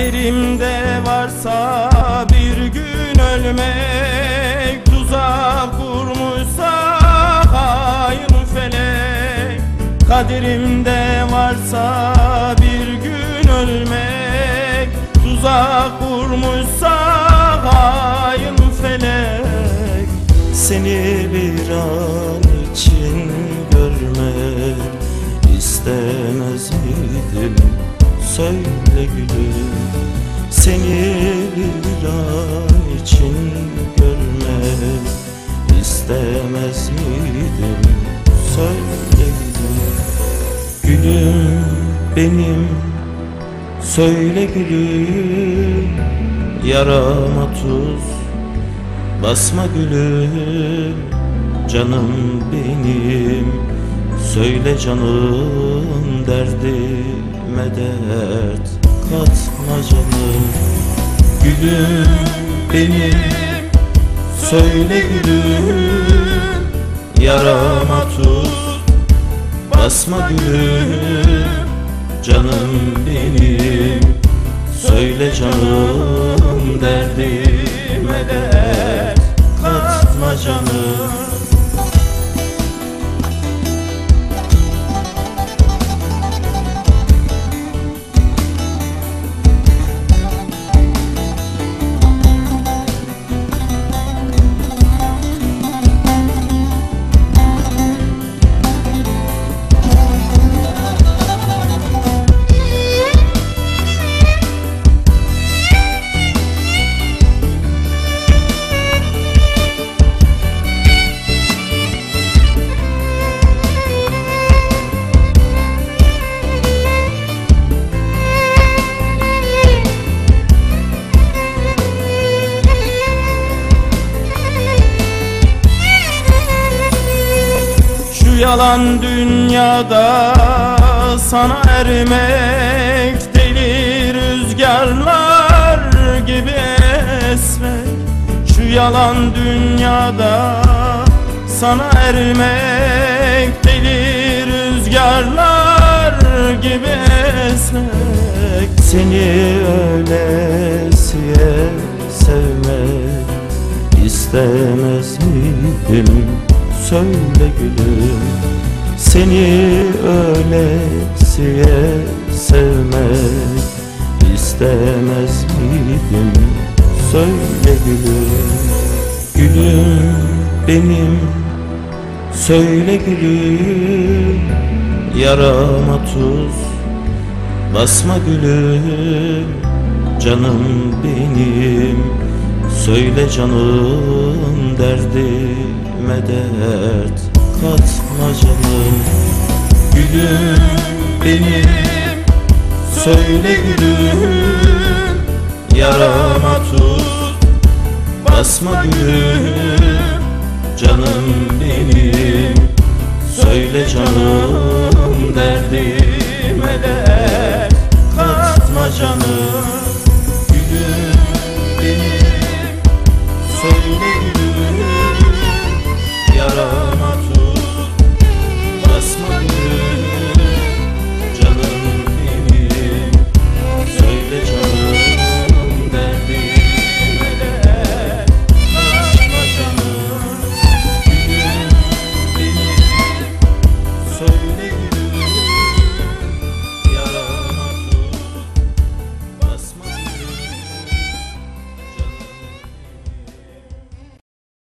Kaderimde varsa bir gün ölmek Tuzak kurmuşsa hain felek Kaderimde varsa bir gün ölmek Tuzak kurmuşsa hain felek Seni bir an için görmek istemez miyim? Söyle gülüm. Seni bir an için görmek istemez miydim? Söyle gülüm. Gülüm benim. Söyle gülüm. Yarama tuz. Basma gülüm. Canım benim Söyle canım Derdime dert Katma canım. Gülüm benim Söyle gülüm. Yarama tuz Basma gülüm. Canım benim Söyle canım Derdime dert yalan dünyada sana ermek Deli rüzgarlar gibi esmek Şu yalan dünyada sana ermek Deli rüzgarlar gibi esmek Seni öylesiye sevmek istemez miydim? Söyle gülüm. Seni öylesiye sevmek istemez miydim? Söyle gülüm. Gülüm benim. Söyle gülüm. Yarama tuz. Basma gülüm. Canım benim. Söyle canım Derdime dert Katma canım. Gülüm benim Söyle gülüm. Yarama tuz Basma gülüm. Canım benim Söyle canım derdim